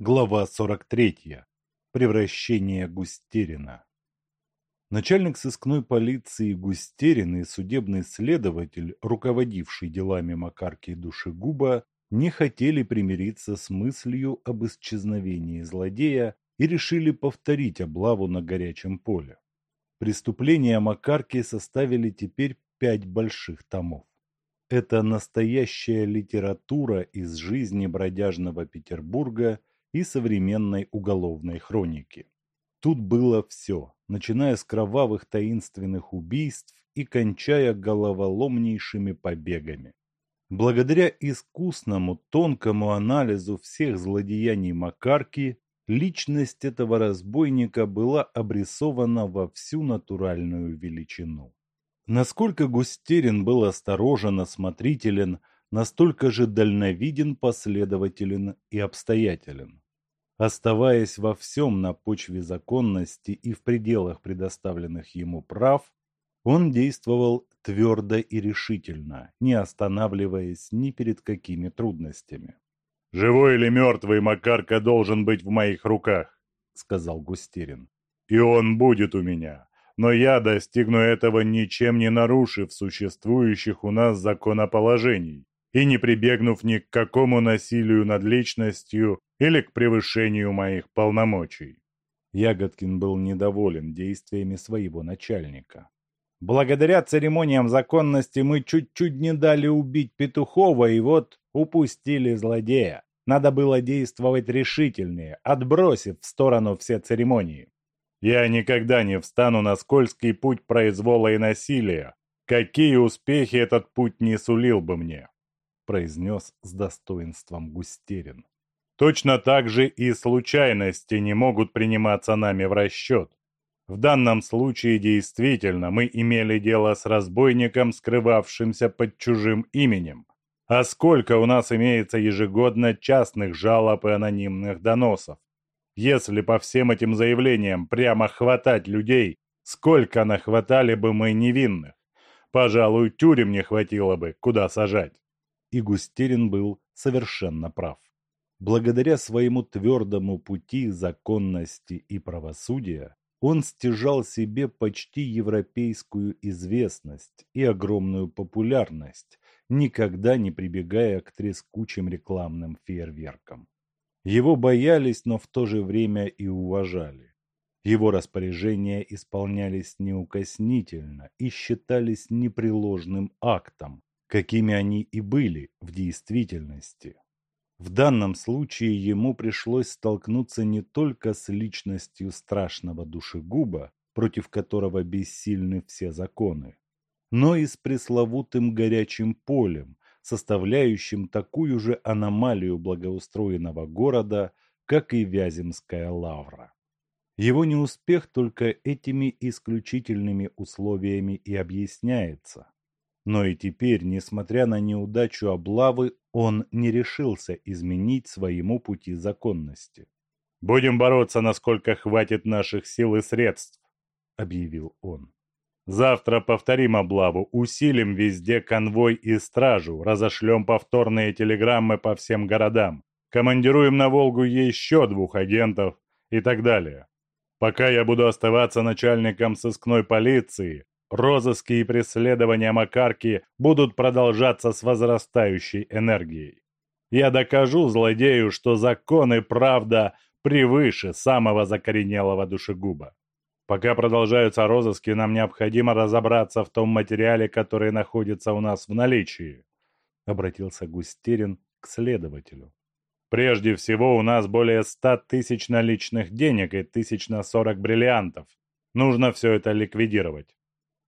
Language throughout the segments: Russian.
Глава 43. Превращение Густерина. Начальник сыскной полиции Густерин и судебный следователь, руководивший делами Макарки и Душегуба, не хотели примириться с мыслью об исчезновении злодея и решили повторить облаву на горячем поле. Преступления Макарки составили теперь пять больших томов. Это настоящая литература из жизни бродяжного Петербурга – и современной уголовной хроники. Тут было все, начиная с кровавых таинственных убийств и кончая головоломнейшими побегами. Благодаря искусному, тонкому анализу всех злодеяний Макарки, личность этого разбойника была обрисована во всю натуральную величину. Насколько Густерин был осторожен, осмотрителен, настолько же дальновиден, последователен и обстоятелен. Оставаясь во всем на почве законности и в пределах предоставленных ему прав, он действовал твердо и решительно, не останавливаясь ни перед какими трудностями. «Живой или мертвый Макарка должен быть в моих руках», — сказал Густерин. «И он будет у меня. Но я достигну этого, ничем не нарушив существующих у нас законоположений и не прибегнув ни к какому насилию над личностью или к превышению моих полномочий. Ягодкин был недоволен действиями своего начальника. Благодаря церемониям законности мы чуть-чуть не дали убить Петухова и вот упустили злодея. Надо было действовать решительнее, отбросив в сторону все церемонии. Я никогда не встану на скользкий путь произвола и насилия. Какие успехи этот путь не сулил бы мне, произнес с достоинством Густерин. Точно так же и случайности не могут приниматься нами в расчет. В данном случае действительно мы имели дело с разбойником, скрывавшимся под чужим именем. А сколько у нас имеется ежегодно частных жалоб и анонимных доносов? Если по всем этим заявлениям прямо хватать людей, сколько нахватали бы мы невинных? Пожалуй, тюрем не хватило бы, куда сажать. И Густерин был совершенно прав благодаря своему твердому пути законности и правосудия, он стяжал себе почти европейскую известность и огромную популярность, никогда не прибегая к трескучим рекламным фейерверкам. Его боялись, но в то же время и уважали. Его распоряжения исполнялись неукоснительно и считались непреложным актом, какими они и были в действительности. В данном случае ему пришлось столкнуться не только с личностью страшного душегуба, против которого бессильны все законы, но и с пресловутым горячим полем, составляющим такую же аномалию благоустроенного города, как и Вяземская лавра. Его неуспех только этими исключительными условиями и объясняется. Но и теперь, несмотря на неудачу облавы, он не решился изменить своему пути законности. «Будем бороться, насколько хватит наших сил и средств», — объявил он. «Завтра повторим облаву, усилим везде конвой и стражу, разошлем повторные телеграммы по всем городам, командируем на Волгу еще двух агентов и так далее. Пока я буду оставаться начальником сыскной полиции, розыски и преследования Макарки будут продолжаться с возрастающей энергией. Я докажу злодею, что закон и правда превыше самого закоренелого душегуба. Пока продолжаются розыски, нам необходимо разобраться в том материале, который находится у нас в наличии», — обратился Густерин к следователю. «Прежде всего, у нас более ста тысяч наличных денег и тысяч на сорок бриллиантов. Нужно все это ликвидировать.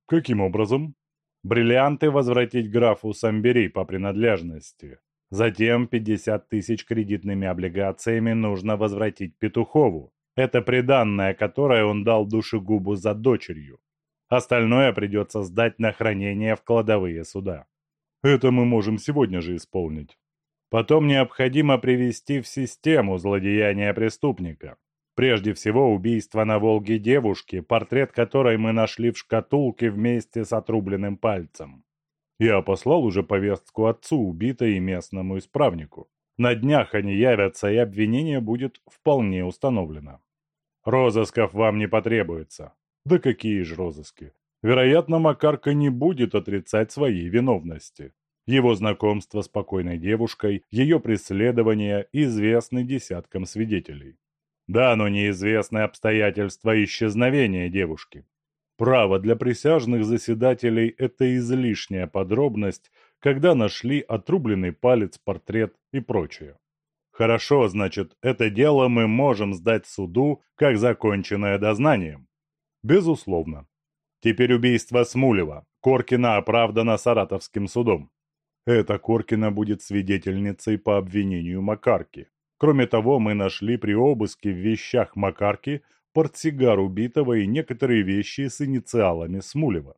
Каким образом? Бриллианты возвратить графу Самбери по принадлежности. Затем 50 тысяч кредитными облигациями нужно возвратить Петухову. Это приданное, которое он дал душегубу за дочерью. Остальное придется сдать на хранение в кладовые суда. Это мы можем сегодня же исполнить. Потом необходимо привести в систему злодеяния преступника. Прежде всего, убийство на Волге девушки, портрет которой мы нашли в шкатулке вместе с отрубленным пальцем. Я послал уже повестку отцу убитой и местному исправнику. На днях они явятся, и обвинение будет вполне установлено. Розысков вам не потребуется. Да какие же розыски? Вероятно, Макарка не будет отрицать своей виновности. Его знакомство с покойной девушкой, ее преследование известны десяткам свидетелей. Да, но неизвестны обстоятельства исчезновения девушки. Право для присяжных заседателей – это излишняя подробность, когда нашли отрубленный палец, портрет и прочее. Хорошо, значит, это дело мы можем сдать суду, как законченное дознанием. Безусловно. Теперь убийство Смулева. Коркина оправдано Саратовским судом. Эта Коркина будет свидетельницей по обвинению Макарки. Кроме того, мы нашли при обыске в вещах Макарки портсигар убитого и некоторые вещи с инициалами Смулева.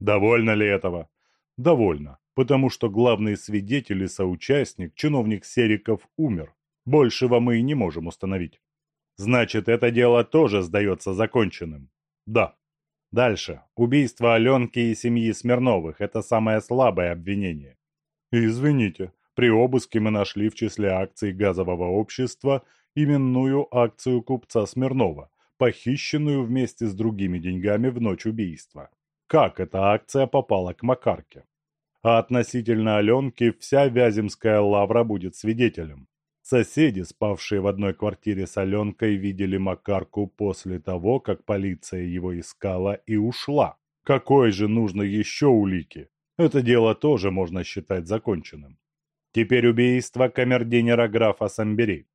Довольно ли этого? Довольно, потому что главный свидетель и соучастник, чиновник Сериков, умер. Большего мы и не можем установить. Значит, это дело тоже сдается законченным. Да. Дальше. Убийство Аленки и семьи Смирновых – это самое слабое обвинение. Извините, при обыске мы нашли в числе акций газового общества именную акцию купца Смирнова, похищенную вместе с другими деньгами в ночь убийства. Как эта акция попала к Макарке? А относительно Аленки вся Вяземская лавра будет свидетелем. Соседи, спавшие в одной квартире с Аленкой, видели Макарку после того, как полиция его искала и ушла. Какой же нужно еще улики? Это дело тоже можно считать законченным. Теперь убийство камердинера графа Самбери.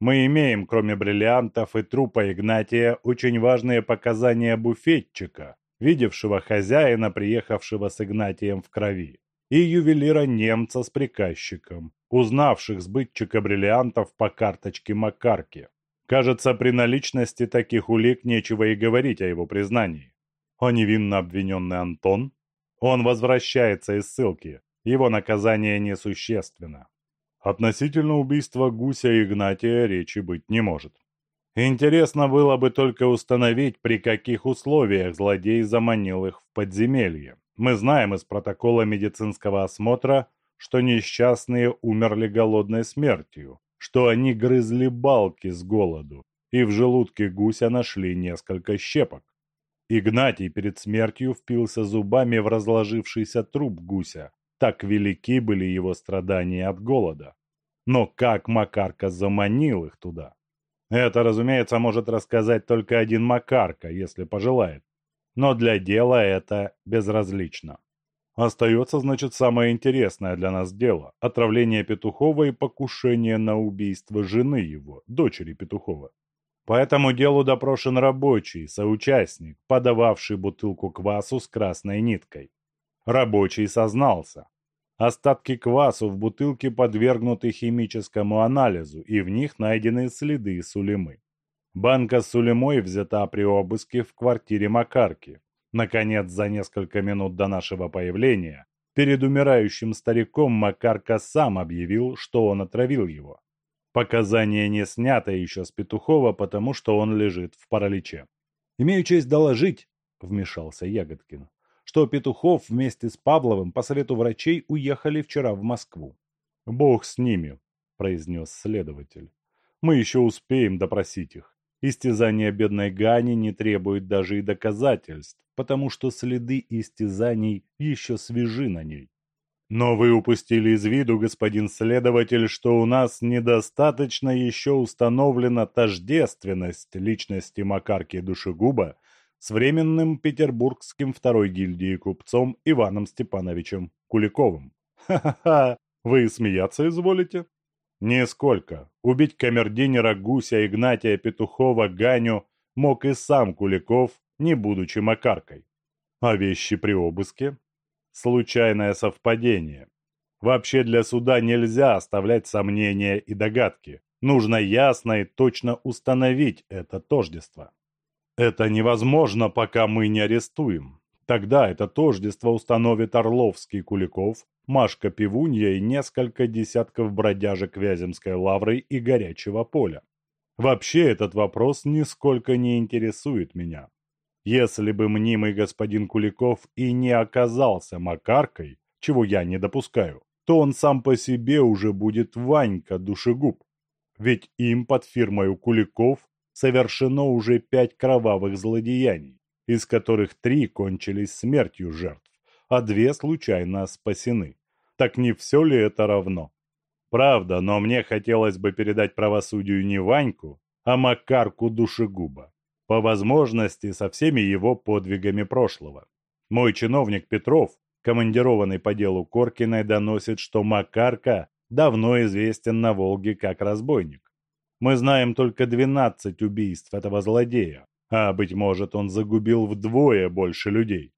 Мы имеем, кроме бриллиантов и трупа Игнатия, очень важные показания буфетчика, видевшего хозяина, приехавшего с Игнатием в крови, и ювелира-немца с приказчиком, узнавших сбытчика бриллиантов по карточке Макарки. Кажется, при наличности таких улик нечего и говорить о его признании. А невинно обвиненный Антон он возвращается из ссылки. Его наказание несущественно. Относительно убийства Гуся Игнатия речи быть не может. Интересно было бы только установить, при каких условиях злодей заманил их в подземелье. Мы знаем из протокола медицинского осмотра, что несчастные умерли голодной смертью, что они грызли балки с голоду, и в желудке гуся нашли несколько щепок. Игнатий перед смертью впился зубами в разложившийся труп гуся. Так велики были его страдания от голода. Но как Макарка заманил их туда? Это, разумеется, может рассказать только один Макарка, если пожелает. Но для дела это безразлично. Остается, значит, самое интересное для нас дело – отравление Петухова и покушение на убийство жены его, дочери Петухова. По этому делу допрошен рабочий, соучастник, подававший бутылку квасу с красной ниткой. Рабочий сознался. Остатки квасу в бутылке подвергнуты химическому анализу, и в них найдены следы сулемы. Банка с сулемой взята при обыске в квартире Макарки. Наконец, за несколько минут до нашего появления, перед умирающим стариком Макарка сам объявил, что он отравил его. Показания не снято еще с Петухова, потому что он лежит в параличе. «Имею честь доложить», — вмешался Ягодкин, «что Петухов вместе с Павловым по совету врачей уехали вчера в Москву». «Бог с ними», — произнес следователь. «Мы еще успеем допросить их. Истязание бедной Гани не требует даже и доказательств, потому что следы истязаний еще свежи на ней. Но вы упустили из виду, господин следователь, что у нас недостаточно еще установлена тождественность личности Макарки Душегуба с временным петербургским второй гильдии купцом Иваном Степановичем Куликовым. Ха-ха-ха, вы смеяться изволите? Нисколько. Убить камердинера Гуся Игнатия Петухова Ганю мог и сам Куликов, не будучи Макаркой. А вещи при обыске случайное совпадение. Вообще для суда нельзя оставлять сомнения и догадки. Нужно ясно и точно установить это тождество. Это невозможно, пока мы не арестуем. Тогда это тождество установит Орловский Куликов, Машка Пивунья и несколько десятков бродяжек Вяземской лавры и Горячего поля. Вообще этот вопрос нисколько не интересует меня. Если бы мнимый господин Куликов и не оказался Макаркой, чего я не допускаю, то он сам по себе уже будет Ванька душегуб. Ведь им под фирмой Куликов совершено уже пять кровавых злодеяний, из которых три кончились смертью жертв, а две случайно спасены. Так не все ли это равно? Правда, но мне хотелось бы передать правосудию не Ваньку, а Макарку душегуба. По возможности со всеми его подвигами прошлого. Мой чиновник Петров, командированный по делу Коркиной, доносит, что Макарка давно известен на Волге как разбойник. Мы знаем только 12 убийств этого злодея, а, быть может, он загубил вдвое больше людей.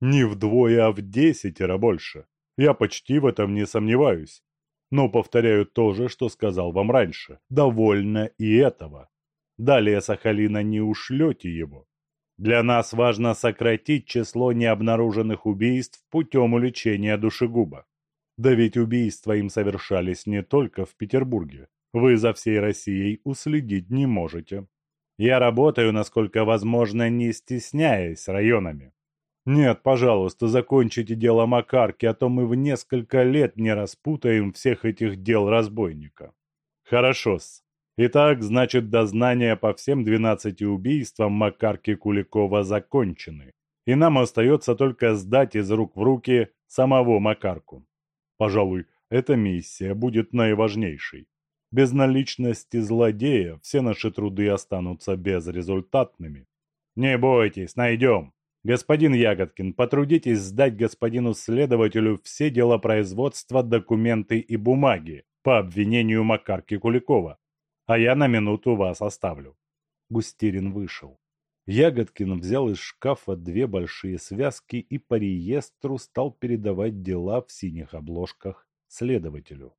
Не вдвое, а в десятеро больше. Я почти в этом не сомневаюсь. Но повторяю то же, что сказал вам раньше. Довольно и этого. Далее Сахалина не ушлете его. Для нас важно сократить число необнаруженных убийств путем уличения душегуба. Да ведь убийства им совершались не только в Петербурге. Вы за всей Россией уследить не можете. Я работаю, насколько возможно, не стесняясь районами. Нет, пожалуйста, закончите дело Макарки, а то мы в несколько лет не распутаем всех этих дел разбойника. Хорошо-с. Итак, значит, дознания по всем двенадцати убийствам Макарки Куликова закончены. И нам остается только сдать из рук в руки самого Макарку. Пожалуй, эта миссия будет наиважнейшей. Без наличности злодея все наши труды останутся безрезультатными. Не бойтесь, найдем. Господин Ягодкин, потрудитесь сдать господину следователю все дела производства, документы и бумаги по обвинению Макарки Куликова, а я на минуту вас оставлю. Густерин вышел. Ягодкин взял из шкафа две большие связки и по реестру стал передавать дела в синих обложках следователю.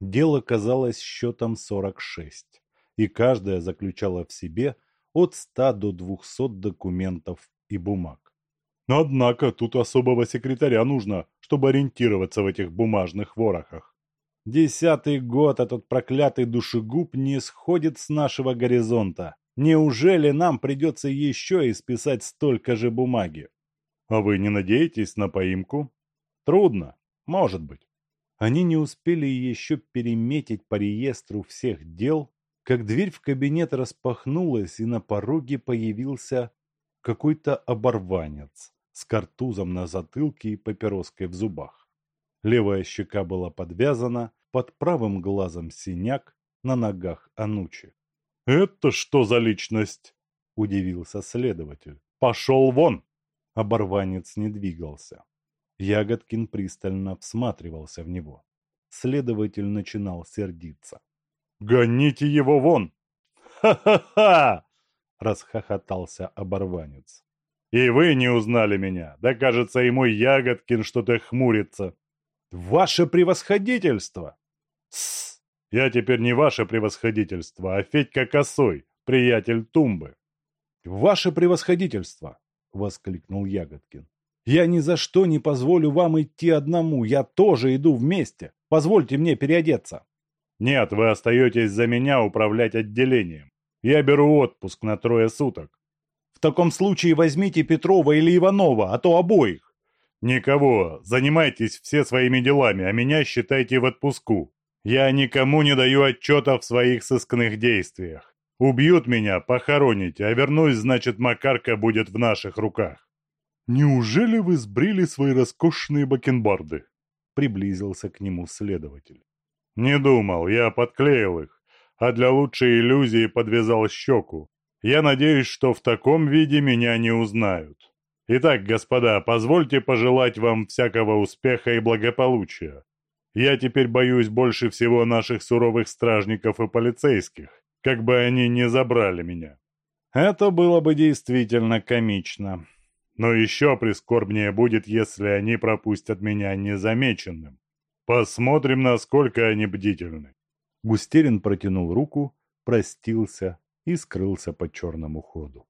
Дело казалось счетом 46, и каждое заключало в себе от 100 до 200 документов и бумаг. Однако тут особого секретаря нужно, чтобы ориентироваться в этих бумажных ворохах. Десятый год этот проклятый душегуб не сходит с нашего горизонта. Неужели нам придется еще исписать столько же бумаги? А вы не надеетесь на поимку? Трудно, может быть. Они не успели еще переметить по реестру всех дел, как дверь в кабинет распахнулась, и на пороге появился какой-то оборванец с картузом на затылке и папироской в зубах. Левая щека была подвязана, под правым глазом синяк, на ногах анучи. «Это что за личность?» – удивился следователь. «Пошел вон!» Оборванец не двигался. Ягодкин пристально всматривался в него. Следователь начинал сердиться. «Гоните его вон!» «Ха-ха-ха!» – расхохотался оборванец. «И вы не узнали меня. Да, кажется, и мой Ягодкин что-то хмурится». «Ваше превосходительство!» «Тссс! Я теперь не ваше превосходительство, а Федька Косой, приятель Тумбы. «Ваше превосходительство!» — воскликнул Ягодкин. «Я ни за что не позволю вам идти одному, я тоже иду вместе. Позвольте мне переодеться». «Нет, вы остаетесь за меня управлять отделением. Я беру отпуск на трое суток». «В таком случае возьмите Петрова или Иванова, а то обоих». «Никого, занимайтесь все своими делами, а меня считайте в отпуску. Я никому не даю отчета в своих сыскных действиях. Убьют меня, похороните, а вернусь, значит, Макарка будет в наших руках. Неужели вы сбрили свои роскошные бакенбарды? Приблизился к нему следователь. Не думал, я подклеил их, а для лучшей иллюзии подвязал щеку. Я надеюсь, что в таком виде меня не узнают. Итак, господа, позвольте пожелать вам всякого успеха и благополучия. Я теперь боюсь больше всего наших суровых стражников и полицейских, как бы они не забрали меня. Это было бы действительно комично. Но еще прискорбнее будет, если они пропустят меня незамеченным. Посмотрим, насколько они бдительны. Густерин протянул руку, простился и скрылся по черному ходу.